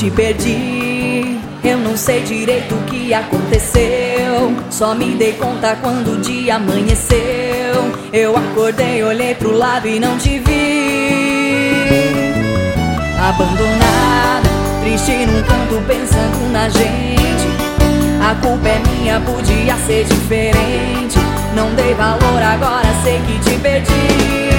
Te perdi, eu não sei direito o que aconteceu. Só me dei conta quando o dia amanheceu. Eu acordei, olhei pro lado e não te vi. Abandonada, triste num canto pensando na gente. A culpa é minha, podia ser diferente. Não dei valor, agora sei que te perdi.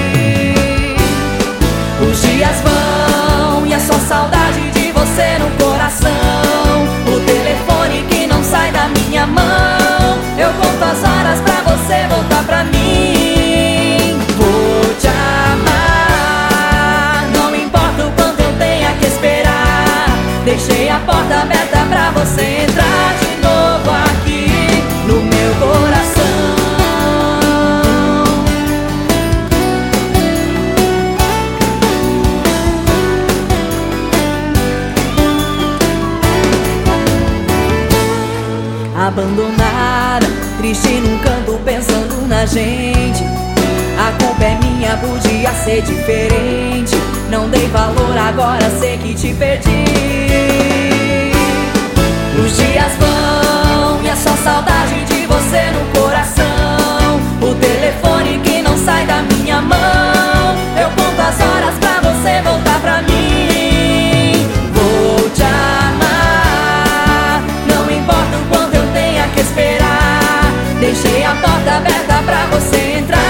Abandonada, triste num canto pensando na gente. A culpa é minha, podia ser diferente. Não dei valor, agora sei que te perdi. Os dias porta aberta pra você entrar.